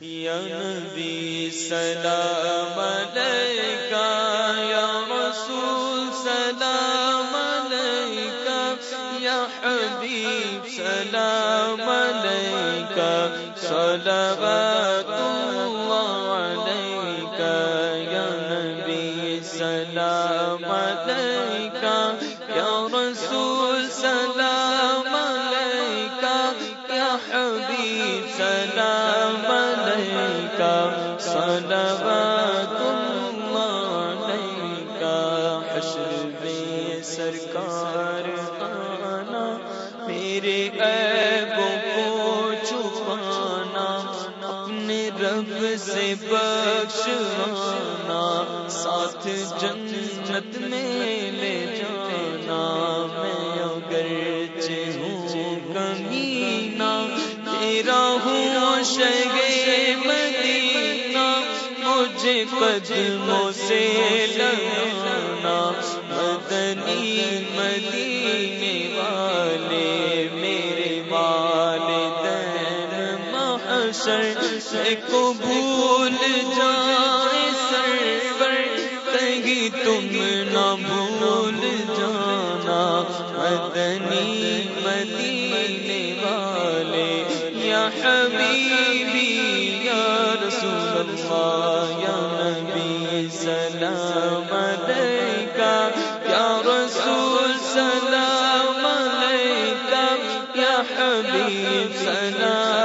یا نبی سلام علیکہ، یا رسول سلام علیکہ، یا حبیب سلام علیکہ، صلوات اللہ علیکہ، یا نبی سلام علیکہ، یا رسول سلام سرکار آنا، میرے عیبوں کو چھپانا، اپنے رب سے بخشوانا ساتھ جنت میں لے جانا، میں اگرچہ ہوں کمینہ تیرا ہوں شگے مدینہ مجھے قدموں سے لگانا مدنی مدینے والے میرے والدین، محشر سے کو بھول جائے سرور، کہیں تم نہ بھول جانا، مدنی مدینے والے، یا حبیبی، یا رسول اللہ۔ سلام علیکہ یا رسول سلام علیکہ یا حبیب سلام